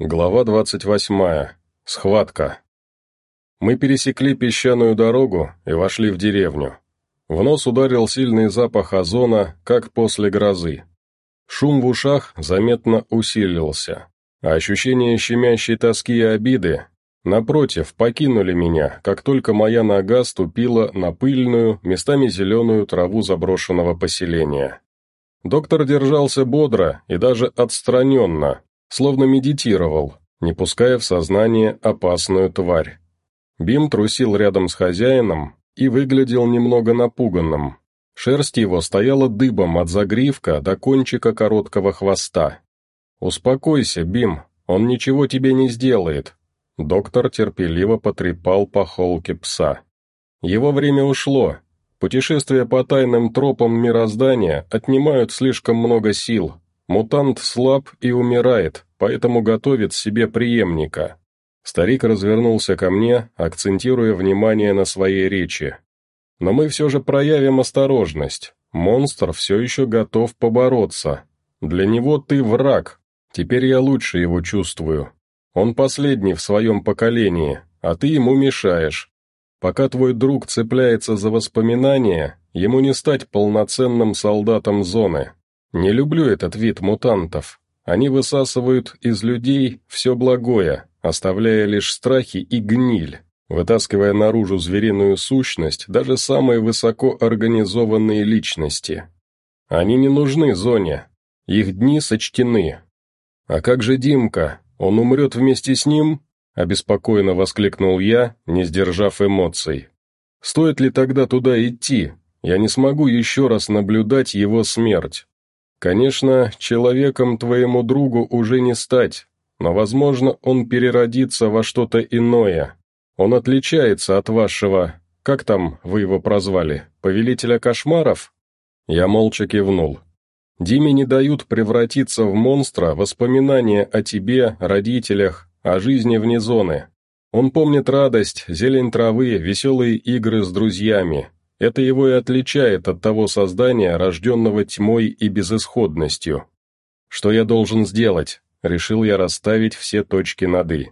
Глава 28. Схватка. Мы пересекли песчаную дорогу и вошли в деревню. В нос ударил сильный запах озона, как после грозы. Шум в ушах заметно усилился, а ощущение щемящей тоски и обиды, напротив, покинули меня, как только моя нога ступила на пыльную, местами зеленую траву заброшенного поселения. Доктор держался бодро и даже отстраненно, словно медитировал, не пуская в сознание опасную тварь. Бим трусил рядом с хозяином и выглядел немного напуганным. Шерсть его стояла дыбом от загривка до кончика короткого хвоста. «Успокойся, Бим, он ничего тебе не сделает». Доктор терпеливо потрепал по холке пса. Его время ушло. Путешествия по тайным тропам мироздания отнимают слишком много сил, Мутант слаб и умирает, поэтому готовит себе преемника. Старик развернулся ко мне, акцентируя внимание на своей речи. Но мы все же проявим осторожность. Монстр все еще готов побороться. Для него ты враг. Теперь я лучше его чувствую. Он последний в своем поколении, а ты ему мешаешь. Пока твой друг цепляется за воспоминания, ему не стать полноценным солдатом зоны. Не люблю этот вид мутантов. Они высасывают из людей все благое, оставляя лишь страхи и гниль, вытаскивая наружу звериную сущность даже самые высоко организованные личности. Они не нужны зоне. Их дни сочтены. А как же Димка? Он умрет вместе с ним? Обеспокоенно воскликнул я, не сдержав эмоций. Стоит ли тогда туда идти? Я не смогу еще раз наблюдать его смерть. Конечно, человеком твоему другу уже не стать, но, возможно, он переродится во что-то иное. Он отличается от вашего... Как там вы его прозвали? Повелителя кошмаров?» Я молча кивнул. Диме не дают превратиться в монстра воспоминания о тебе, родителях, о жизни вне зоны. Он помнит радость, зелень травы, веселые игры с друзьями, это его и отличает от того создания, рожденного тьмой и безысходностью. Что я должен сделать? Решил я расставить все точки над «и».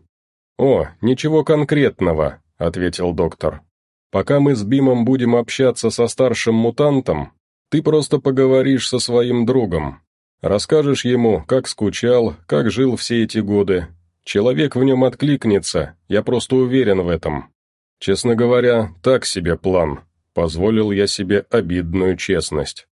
«О, ничего конкретного», — ответил доктор. «Пока мы с Бимом будем общаться со старшим мутантом, ты просто поговоришь со своим другом. Расскажешь ему, как скучал, как жил все эти годы. Человек в нем откликнется, я просто уверен в этом. Честно говоря, так себе план, Позволил я себе обидную честность.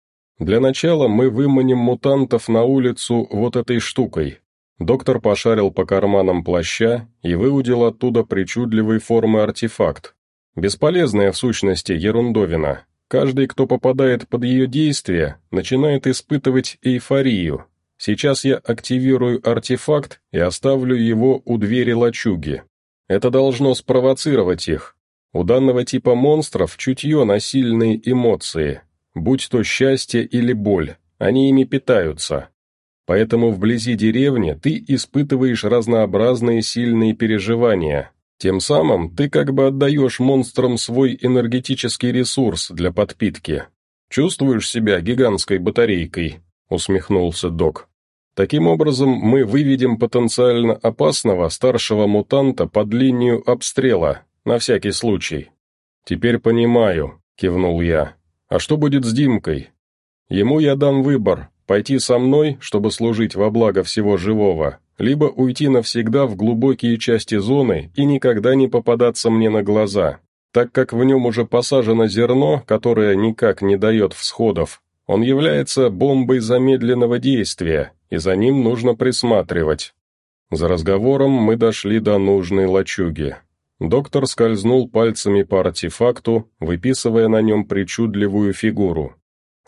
Для начала мы выманим мутантов на улицу вот этой штукой. Доктор пошарил по карманам плаща и выудил оттуда причудливой формы артефакт. Бесполезная в сущности ерундовина. Каждый, кто попадает под ее действие, начинает испытывать эйфорию. Сейчас я активирую артефакт и оставлю его у двери лачуги. Это должно спровоцировать их, у данного типа монстров чутье на сильные эмоции, будь то счастье или боль, они ими питаются. Поэтому вблизи деревни ты испытываешь разнообразные сильные переживания. Тем самым ты как бы отдаешь монстрам свой энергетический ресурс для подпитки. Чувствуешь себя гигантской батарейкой?» — усмехнулся док. Таким образом, мы выведем потенциально опасного старшего мутанта под линию обстрела, на всякий случай. «Теперь понимаю», — кивнул я. «А что будет с Димкой? Ему я дам выбор, пойти со мной, чтобы служить во благо всего живого, либо уйти навсегда в глубокие части зоны и никогда не попадаться мне на глаза, так как в нем уже посажено зерно, которое никак не дает всходов. Он является бомбой замедленного действия, и за ним нужно присматривать». За разговором мы дошли до нужной лачуги. Доктор скользнул пальцами по артефакту, выписывая на нем причудливую фигуру.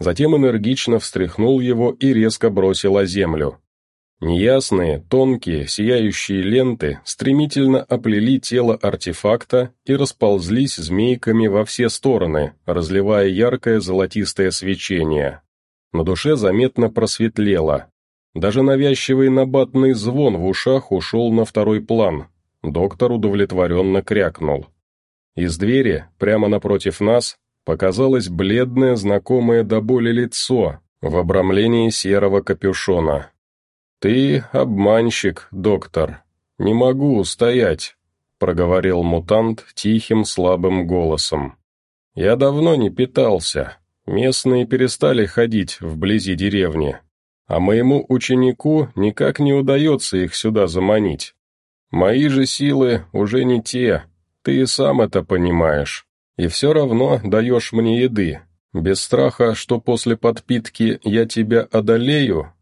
Затем энергично встряхнул его и резко бросил о землю. Неясные, тонкие, сияющие ленты стремительно оплели тело артефакта и расползлись змейками во все стороны, разливая яркое золотистое свечение. На душе заметно просветлело. Даже навязчивый набатный звон в ушах ушел на второй план, Доктор удовлетворенно крякнул. Из двери, прямо напротив нас, показалось бледное, знакомое до боли лицо в обрамлении серого капюшона. «Ты обманщик, доктор», не могу устоять», — проговорил мутант тихим слабым голосом. «Я давно не питался. Местные перестали ходить вблизи деревни, а моему ученику никак не удается их сюда заманить. Мои же силы уже не те, ты и сам это понимаешь, и все равно даешь мне еды, без страха, что после подпитки я тебя одолею?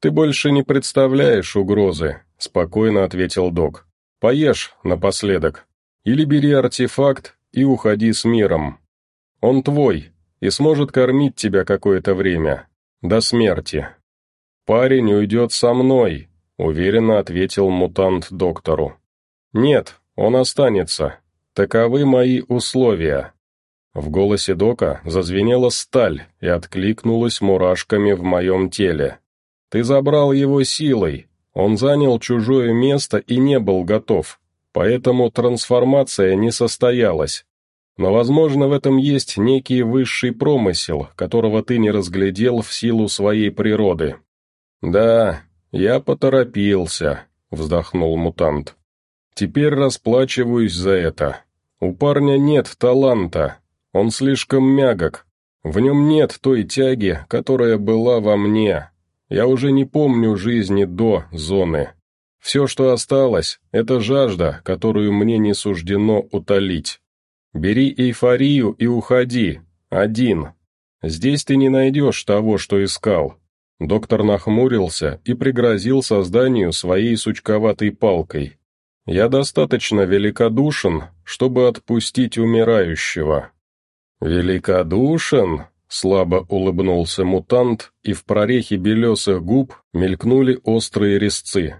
Ты больше не представляешь угрозы, спокойно ответил док. Поешь напоследок. Или бери артефакт и уходи с миром. Он твой и сможет кормить тебя какое-то время. До смерти. Парень уйдет со мной, уверенно ответил мутант доктору. Нет, он останется. Таковы мои условия. В голосе Дока зазвенела сталь и откликнулась мурашками в моем теле. «Ты забрал его силой, он занял чужое место и не был готов, поэтому трансформация не состоялась. Но, возможно, в этом есть некий высший промысел, которого ты не разглядел в силу своей природы». «Да, я поторопился», — вздохнул мутант. «Теперь расплачиваюсь за это. У парня нет таланта, он слишком мягок. В нем нет той тяги, которая была во мне. Я уже не помню жизни до зоны. Все, что осталось, это жажда, которую мне не суждено утолить. Бери эйфорию и уходи. Один. Здесь ты не найдешь того, что искал. Доктор нахмурился и пригрозил созданию своей сучковатой палкой. Я достаточно великодушен, чтобы отпустить умирающего. «Великодушен?» — слабо улыбнулся мутант, и в прорехе белесых губ мелькнули острые резцы.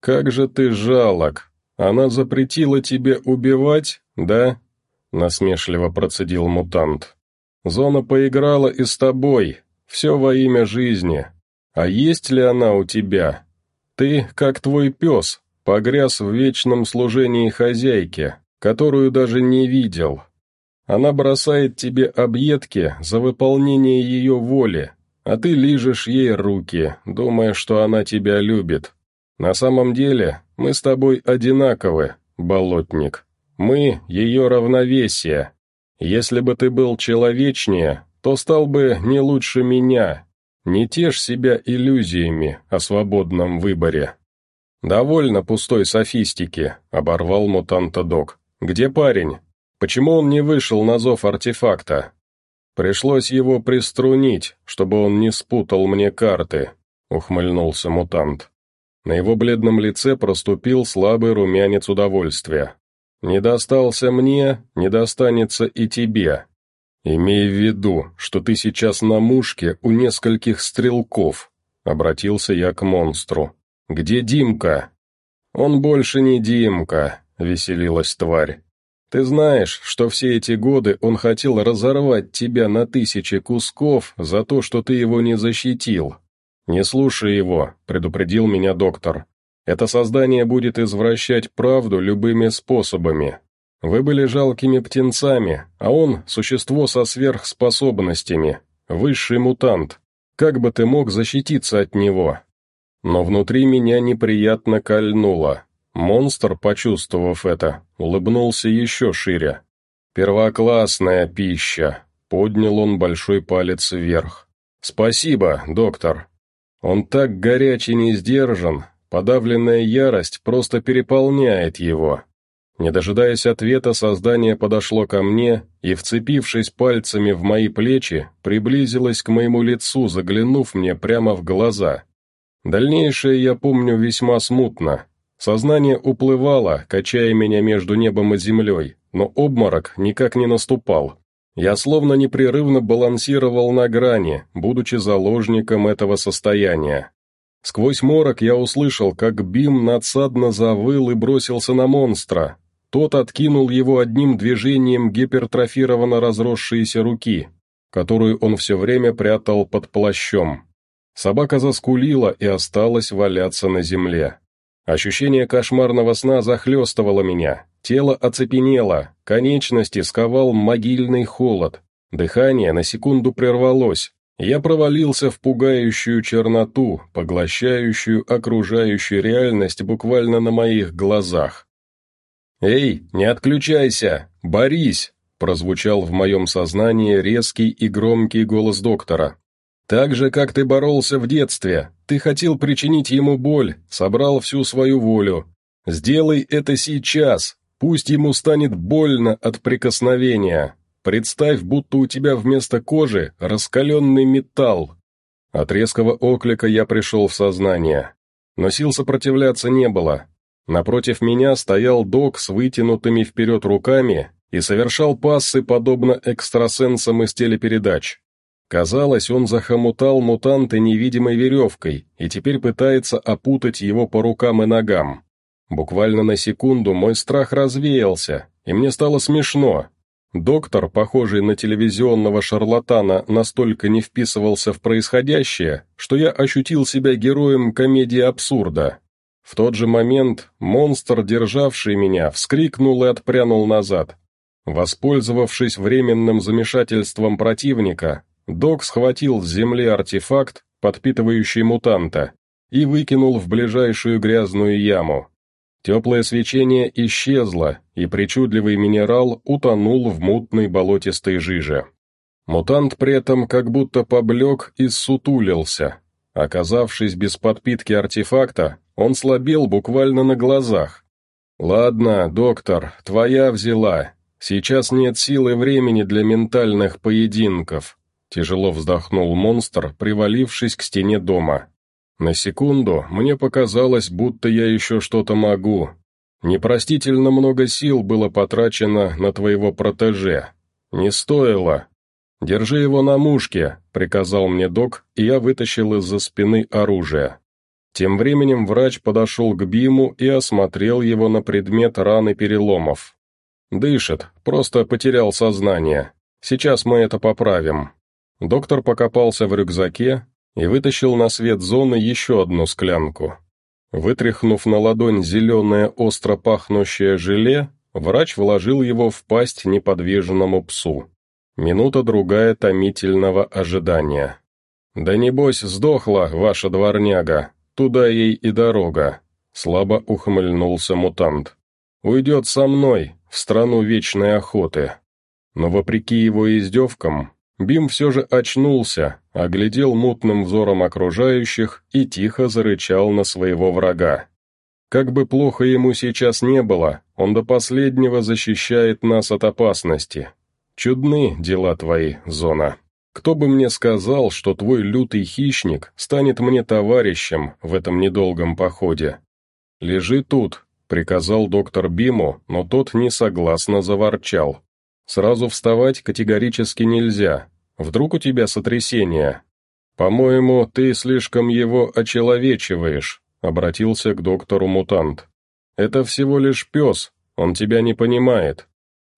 «Как же ты жалок! Она запретила тебе убивать, да?» — насмешливо процедил мутант. «Зона поиграла и с тобой, все во имя жизни. А есть ли она у тебя? Ты, как твой пес, погряз в вечном служении хозяйке, которую даже не видел, она бросает тебе объедки за выполнение ее воли, а ты лижешь ей руки, думая, что она тебя любит. На самом деле мы с тобой одинаковы, болотник. Мы — ее равновесие. Если бы ты был человечнее, то стал бы не лучше меня. Не тешь себя иллюзиями о свободном выборе. «Довольно пустой софистики», — оборвал мутанта док. «Где парень?» Почему он не вышел на зов артефакта? Пришлось его приструнить, чтобы он не спутал мне карты, ухмыльнулся мутант. На его бледном лице проступил слабый румянец удовольствия. «Не достался мне, не достанется и тебе. Имей в виду, что ты сейчас на мушке у нескольких стрелков», — обратился я к монстру. «Где Димка?» «Он больше не Димка», — веселилась тварь. Ты знаешь, что все эти годы он хотел разорвать тебя на тысячи кусков за то, что ты его не защитил. Не слушай его, предупредил меня доктор. Это создание будет извращать правду любыми способами. Вы были жалкими птенцами, а он – существо со сверхспособностями, высший мутант. Как бы ты мог защититься от него? Но внутри меня неприятно кольнуло. Монстр, почувствовав это, улыбнулся еще шире. «Первоклассная пища!» — поднял он большой палец вверх. «Спасибо, доктор!» Он так горячий не сдержан, подавленная ярость просто переполняет его. Не дожидаясь ответа, создание подошло ко мне и, вцепившись пальцами в мои плечи, приблизилось к моему лицу, заглянув мне прямо в глаза. Дальнейшее я помню весьма смутно, Сознание уплывало, качая меня между небом и землей, но обморок никак не наступал. Я словно непрерывно балансировал на грани, будучи заложником этого состояния. Сквозь морок я услышал, как Бим надсадно завыл и бросился на монстра. Тот откинул его одним движением гипертрофированно разросшиеся руки, которую он все время прятал под плащом. Собака заскулила и осталась валяться на земле. Ощущение кошмарного сна захлестывало меня, тело оцепенело, конечности сковал могильный холод, дыхание на секунду прервалось, Я провалился в пугающую черноту, поглощающую окружающую реальность буквально на моих глазах. «Эй, не отключайся! Борись!» прозвучал в моем сознании резкий и громкий голос доктора. «Так же, как ты боролся в детстве, ты хотел причинить ему боль, собрал всю свою волю. Сделай это сейчас, пусть ему станет больно от прикосновения. Представь, будто у тебя вместо кожи раскаленный металл». От резкого оклика я пришел в сознание. Но сил сопротивляться не было. Напротив меня стоял док с вытянутыми вперед руками и совершал пассы, подобно экстрасенсам из телепередач. Казалось, он захомутал мутанта невидимой веревкой и теперь пытается опутать его по рукам и ногам. Буквально на секунду мой страх развеялся, и мне стало смешно. Доктор, похожий на телевизионного шарлатана, настолько не вписывался в происходящее, что я ощутил себя героем комедии абсурда. В тот же момент монстр, державший меня, вскрикнул и отпрянул назад. Воспользовавшись временным замешательством противника, Док схватил с земли артефакт, подпитывающий мутанта, и выкинул в ближайшую грязную яму. Теплое свечение исчезло, и причудливый минерал утонул в мутной болотистой жиже. Мутант при этом как будто поблек и сутулился. Оказавшись без подпитки артефакта, он слабел буквально на глазах. «Ладно, доктор, твоя взяла. Сейчас нет сил и времени для ментальных поединков», Тяжело вздохнул монстр, привалившись к стене дома. На секунду мне показалось, будто я еще что-то могу. Непростительно много сил было потрачено на твоего протеже. Не стоило. «Держи его на мушке», — приказал мне док, и я вытащил из-за спины оружие. Тем временем врач подошел к Биму и осмотрел его на предмет раны переломов. «Дышит, просто потерял сознание. Сейчас мы это поправим». Доктор покопался в рюкзаке и вытащил на свет зоны еще одну склянку. Вытряхнув на ладонь зеленое остро пахнущее желе, врач вложил его в пасть неподвижному псу. Минута-другая томительного ожидания. «Да небось сдохла, ваша дворняга, туда ей и дорога», — слабо ухмыльнулся мутант. «Уйдет со мной, в страну вечной охоты». Но вопреки его издевкам, Бим все же очнулся, оглядел мутным взором окружающих и тихо зарычал на своего врага. Как бы плохо ему сейчас не было, он до последнего защищает нас от опасности. Чудны дела твои, Зона. Кто бы мне сказал, что твой лютый хищник станет мне товарищем в этом недолгом походе? Лежи тут, приказал доктор Биму, но тот несогласно заворчал. Сразу вставать категорически нельзя. Вдруг у тебя сотрясение? По-моему, ты слишком его очеловечиваешь, обратился к доктору мутант. Это всего лишь пес, он тебя не понимает.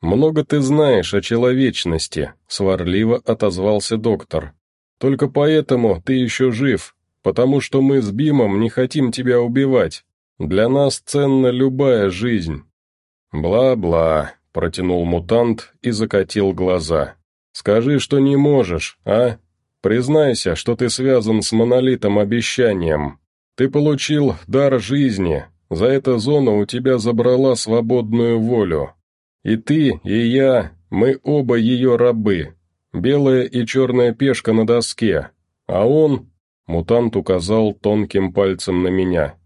Много ты знаешь о человечности, сварливо отозвался доктор. Только поэтому ты еще жив, потому что мы с Бимом не хотим тебя убивать. Для нас ценна любая жизнь. Бла-бла, протянул мутант и закатил глаза. «Скажи, что не можешь, а? Признайся, что ты связан с монолитом обещанием. Ты получил дар жизни, за это зона у тебя забрала свободную волю. И ты, и я, мы оба ее рабы. Белая и черная пешка на доске. А он...» Мутант указал тонким пальцем на меня.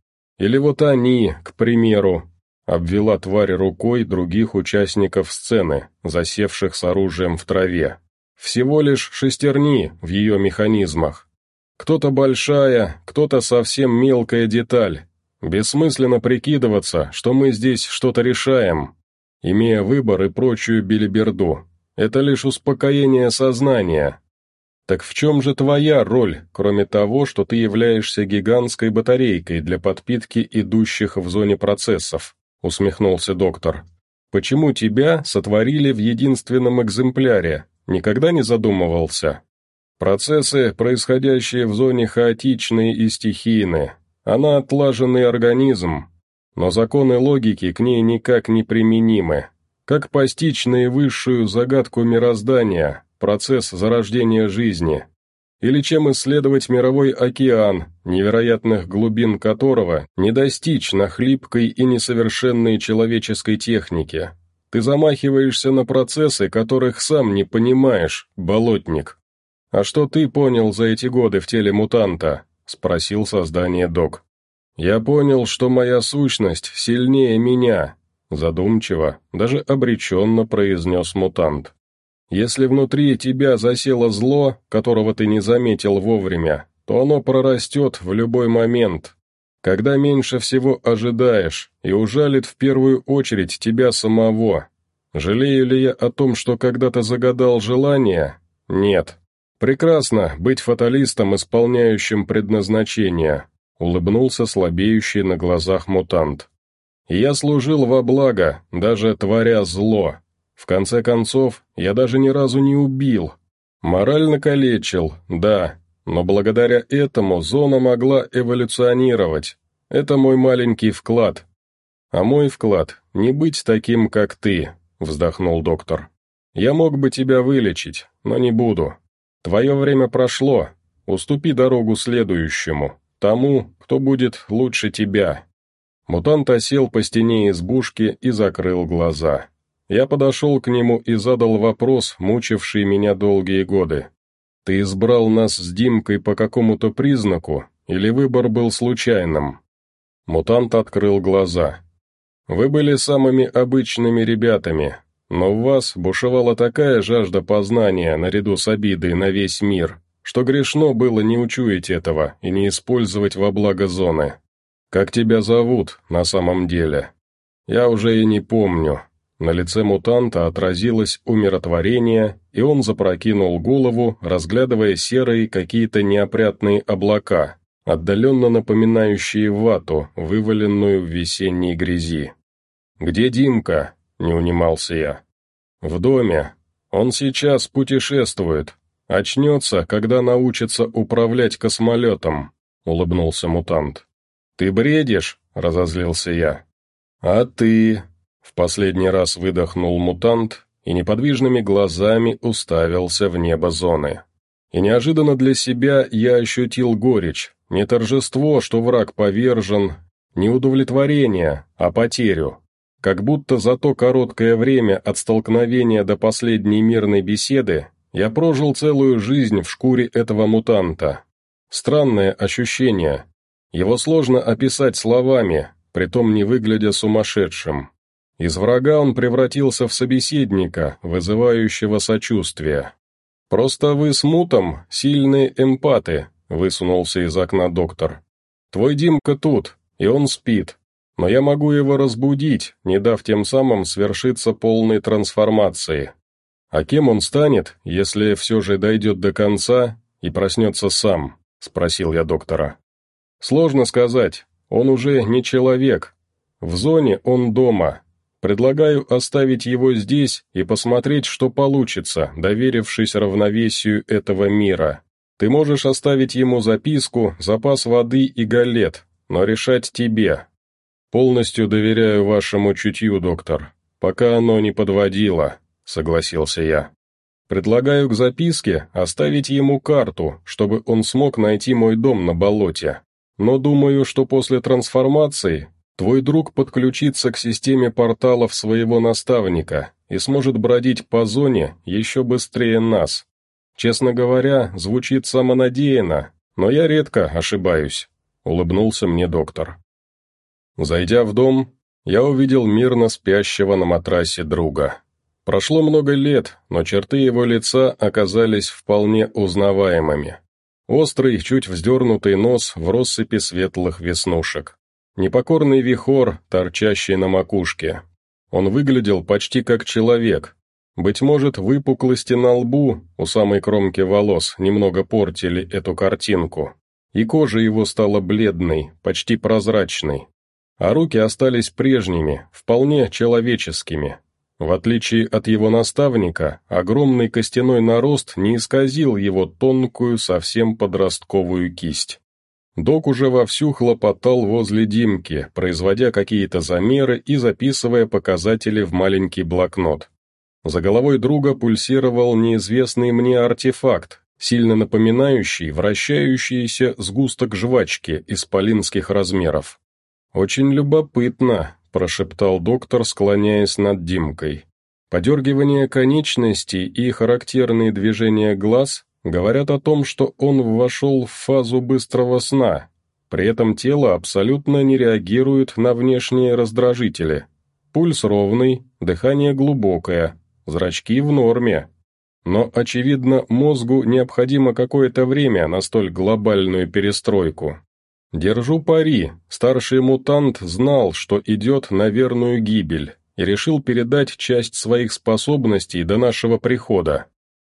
«Или вот они, к примеру, обвела тварь рукой других участников сцены, засевших с оружием в траве. Всего лишь шестерни в ее механизмах. Кто-то большая, кто-то совсем мелкая деталь. Бессмысленно прикидываться, что мы здесь что-то решаем, имея выбор и прочую билиберду. Это лишь успокоение сознания. Так в чем же твоя роль, кроме того, что ты являешься гигантской батарейкой для подпитки идущих в зоне процессов? — усмехнулся доктор. «Почему тебя сотворили в единственном экземпляре? Никогда не задумывался?» «Процессы, происходящие в зоне, хаотичные и стихийны. Она отлаженный организм, но законы логики к ней никак не применимы. Как постичь наивысшую загадку мироздания, процесс зарождения жизни. или чем исследовать мировой океан, невероятных глубин которого не достичь на хлипкой и несовершенной человеческой технике. Ты замахиваешься на процессы, которых сам не понимаешь, болотник. А что ты понял за эти годы в теле мутанта? Спросил создание док. Я понял, что моя сущность сильнее меня, задумчиво, даже обреченно произнес мутант. Если внутри тебя засело зло, которого ты не заметил вовремя, то оно прорастет в любой момент, когда меньше всего ожидаешь, и ужалит в первую очередь тебя самого. Жалею ли я о том, что когда-то загадал желание? Нет. Прекрасно быть фаталистом, исполняющим предназначение, улыбнулся слабеющий на глазах мутант. Я служил во благо, даже творя зло. В конце концов, я даже ни разу не убил. Морально калечил, да, но благодаря этому зона могла эволюционировать. Это мой маленький вклад. А мой вклад — не быть таким, как ты, вздохнул доктор. Я мог бы тебя вылечить, но не буду. Твое время прошло. Уступи дорогу следующему, тому, кто будет лучше тебя. Мутант осел по стене избушки и закрыл глаза. Я подошел к нему и задал вопрос, мучивший меня долгие годы. «Ты избрал нас с Димкой по какому-то признаку, или выбор был случайным?» Мутант открыл глаза. «Вы были самыми обычными ребятами, но в вас бушевала такая жажда познания наряду с обидой на весь мир, что грешно было не учуять этого и не использовать во благо зоны. Как тебя зовут на самом деле? Я уже и не помню, на лице мутанта отразилось умиротворение, и он запрокинул голову, разглядывая серые какие-то неопрятные облака, отдаленно напоминающие вату, вываленную в весенней грязи. «Где Димка?» — не унимался я. «В доме. Он сейчас путешествует. Очнется, когда научится управлять космолетом», — улыбнулся мутант. «Ты бредишь?» — разозлился я. «А ты?» В последний раз выдохнул мутант и неподвижными глазами уставился в небо зоны. И неожиданно для себя я ощутил горечь, не торжество, что враг повержен, не удовлетворение, а потерю. Как будто за то короткое время от столкновения до последней мирной беседы я прожил целую жизнь в шкуре этого мутанта. Странное ощущение. Его сложно описать словами, притом не выглядя сумасшедшим. Из врага он превратился в собеседника, вызывающего сочувствие. «Просто вы с мутом сильные эмпаты», — высунулся из окна доктор. «Твой Димка тут, и он спит, но я могу его разбудить, не дав тем самым свершиться полной трансформации. А кем он станет, если все же дойдет до конца и проснется сам?» — спросил я доктора. «Сложно сказать, он уже не человек. В зоне он дома, Предлагаю оставить его здесь и посмотреть, что получится, доверившись равновесию этого мира. Ты можешь оставить ему записку, запас воды и галет, но решать тебе. Полностью доверяю вашему чутью, доктор, пока оно не подводило, согласился я. Предлагаю к записке оставить ему карту, чтобы он смог найти мой дом на болоте. Но думаю, что после трансформации Твой друг подключится к системе порталов своего наставника и сможет бродить по зоне еще быстрее нас. Честно говоря, звучит самонадеянно, но я редко ошибаюсь», — улыбнулся мне доктор. Зайдя в дом, я увидел мирно спящего на матрасе друга. Прошло много лет, но черты его лица оказались вполне узнаваемыми. Острый, чуть вздернутый нос в россыпи светлых веснушек. Непокорный вихор, торчащий на макушке. Он выглядел почти как человек. Быть может, выпуклости на лбу, у самой кромки волос, немного портили эту картинку. И кожа его стала бледной, почти прозрачной. А руки остались прежними, вполне человеческими. В отличие от его наставника, огромный костяной нарост не исказил его тонкую, совсем подростковую кисть. Док уже вовсю хлопотал возле Димки, производя какие-то замеры и записывая показатели в маленький блокнот. За головой друга пульсировал неизвестный мне артефакт, сильно напоминающий вращающийся сгусток жвачки исполинских размеров. «Очень любопытно», – прошептал доктор, склоняясь над Димкой. Подергивание конечностей и характерные движения глаз говорят о том, что он вошел в фазу быстрого сна, при этом тело абсолютно не реагирует на внешние раздражители. Пульс ровный, дыхание глубокое, зрачки в норме. Но, очевидно, мозгу необходимо какое-то время на столь глобальную перестройку. Держу пари, старший мутант знал, что идет на верную гибель, и решил передать часть своих способностей до нашего прихода.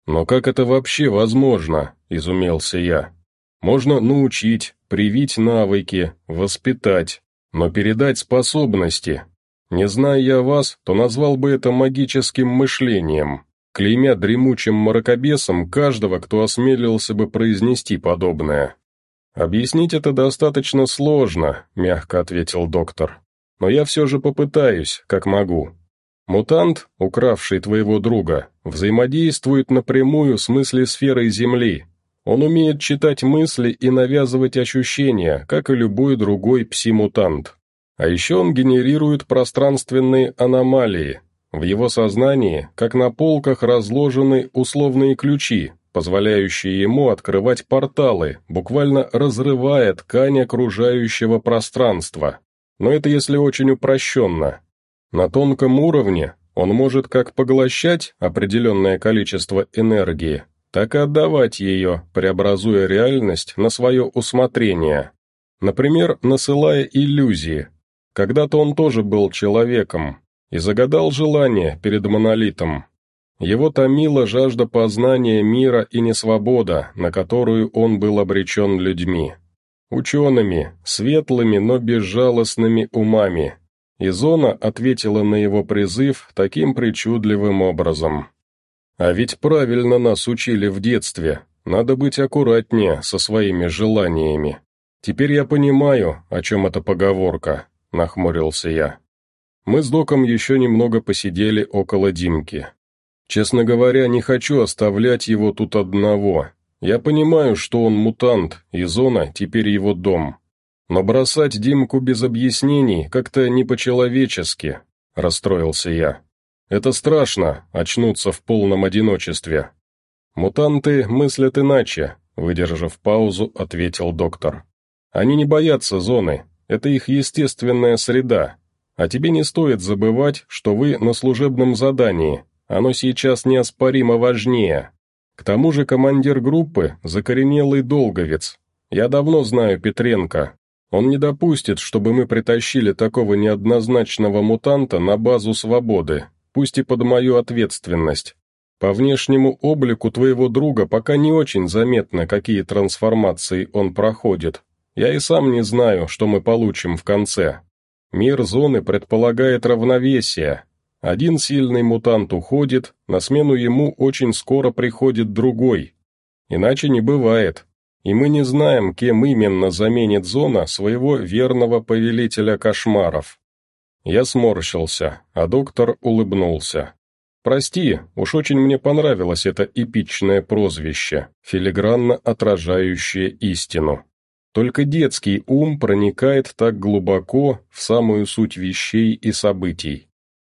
«Но как это вообще возможно?» – изумился я. «Можно научить, привить навыки, воспитать, но передать способности. Не зная я вас, то назвал бы это магическим мышлением, клеймя дремучим мракобесом каждого, кто осмелился бы произнести подобное. «Объяснить это достаточно сложно», — мягко ответил доктор. «Но я все же попытаюсь, как могу. Мутант, укравший твоего друга, взаимодействует напрямую с мыслесферой Земли. Он умеет читать мысли и навязывать ощущения, как и любой другой пси-мутант. А еще он генерирует пространственные аномалии. В его сознании, как на полках, разложены условные ключи, позволяющие ему открывать порталы, буквально разрывая ткань окружающего пространства. Но это если очень упрощенно. На тонком уровне он может как поглощать определенное количество энергии, так и отдавать ее, преобразуя реальность на свое усмотрение. Например, насылая иллюзии. Когда-то он тоже был человеком и загадал желание перед монолитом, его томила жажда познания мира и несвобода, на которую он был обречен людьми. Учеными, светлыми, но безжалостными умами. И Зона ответила на его призыв таким причудливым образом. «А ведь правильно нас учили в детстве. Надо быть аккуратнее со своими желаниями. Теперь я понимаю, о чем эта поговорка», — нахмурился я. Мы с Доком еще немного посидели около Димки. Честно говоря, не хочу оставлять его тут одного. Я понимаю, что он мутант, и зона теперь его дом. Но бросать Димку без объяснений как-то не по-человечески, расстроился я. Это страшно, очнуться в полном одиночестве. Мутанты мыслят иначе, выдержав паузу, ответил доктор. Они не боятся зоны, это их естественная среда. А тебе не стоит забывать, что вы на служебном задании, оно сейчас неоспоримо важнее. К тому же командир группы – закоренелый долговец. Я давно знаю Петренко. Он не допустит, чтобы мы притащили такого неоднозначного мутанта на базу свободы, пусть и под мою ответственность. По внешнему облику твоего друга пока не очень заметно, какие трансформации он проходит. Я и сам не знаю, что мы получим в конце. Мир зоны предполагает равновесие, один сильный мутант уходит, на смену ему очень скоро приходит другой. Иначе не бывает. И мы не знаем, кем именно заменит зона своего верного повелителя кошмаров. Я сморщился, а доктор улыбнулся. «Прости, уж очень мне понравилось это эпичное прозвище, филигранно отражающее истину. Только детский ум проникает так глубоко в самую суть вещей и событий.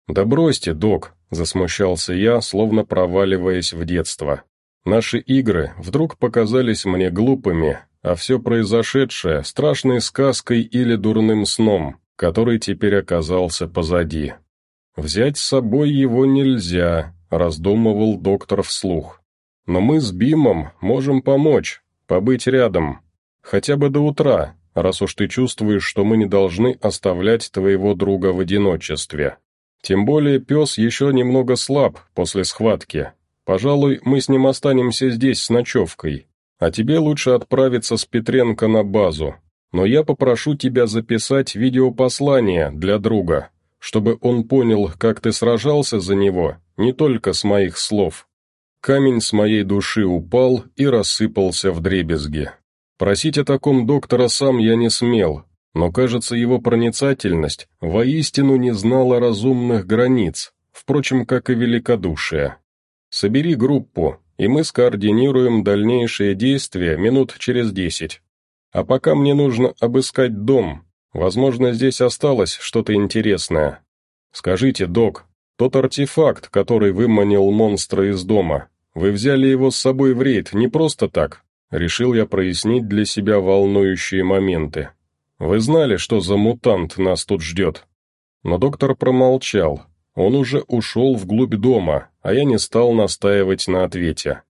«Да бросьте, док», — засмущался я, словно проваливаясь в детство. «Наши игры вдруг показались мне глупыми, а все произошедшее — страшной сказкой или дурным сном, который теперь оказался позади. Взять с собой его нельзя», — раздумывал доктор вслух. «Но мы с Бимом можем помочь, побыть рядом, хотя бы до утра, раз уж ты чувствуешь, что мы не должны оставлять твоего друга в одиночестве». Тем более пес еще немного слаб после схватки. Пожалуй, мы с ним останемся здесь с ночевкой. А тебе лучше отправиться с Петренко на базу. Но я попрошу тебя записать видеопослание для друга, чтобы он понял, как ты сражался за него, не только с моих слов. Камень с моей души упал и рассыпался в дребезги. Просить о таком доктора сам я не смел, но, кажется, его проницательность воистину не знала разумных границ, впрочем, как и великодушие. «Собери группу, и мы скоординируем дальнейшие действия минут через десять. А пока мне нужно обыскать дом. Возможно, здесь осталось что-то интересное. Скажите, док, тот артефакт, который выманил монстра из дома, вы взяли его с собой в рейд не просто так? Решил я прояснить для себя волнующие моменты. Вы знали, что за мутант нас тут ждет? Но доктор промолчал. Он уже ушел вглубь дома, а я не стал настаивать на ответе.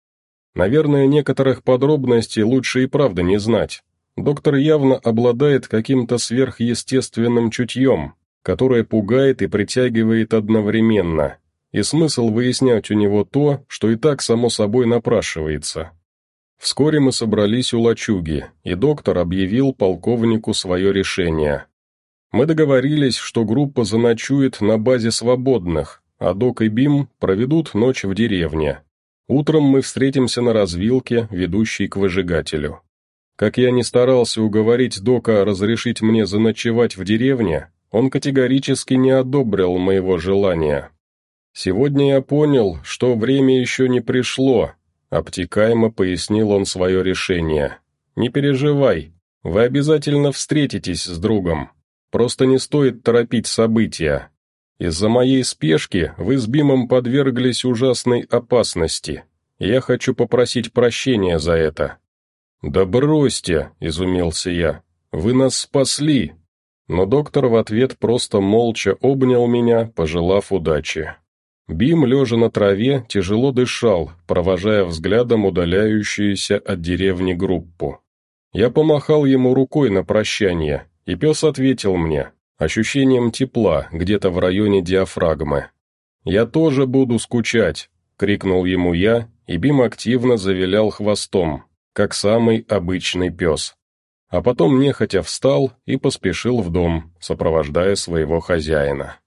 Наверное, некоторых подробностей лучше и правда не знать. Доктор явно обладает каким-то сверхъестественным чутьем, которое пугает и притягивает одновременно, и смысл выяснять у него то, что и так само собой напрашивается. Вскоре мы собрались у лачуги, и доктор объявил полковнику свое решение. Мы договорились, что группа заночует на базе свободных, а Док и Бим проведут ночь в деревне. Утром мы встретимся на развилке, ведущей к выжигателю. Как я не старался уговорить Дока разрешить мне заночевать в деревне, он категорически не одобрил моего желания. Сегодня я понял, что время еще не пришло, Обтекаемо пояснил он свое решение. «Не переживай, вы обязательно встретитесь с другом. Просто не стоит торопить события. Из-за моей спешки вы с Бимом подверглись ужасной опасности. Я хочу попросить прощения за это». «Да бросьте!» — изумился я. «Вы нас спасли!» Но доктор в ответ просто молча обнял меня, пожелав удачи. Бим, лежа на траве, тяжело дышал, провожая взглядом удаляющуюся от деревни группу. Я помахал ему рукой на прощание, и пес ответил мне, ощущением тепла где-то в районе диафрагмы. «Я тоже буду скучать», — крикнул ему я, и Бим активно завилял хвостом, как самый обычный пес. А потом нехотя встал и поспешил в дом, сопровождая своего хозяина.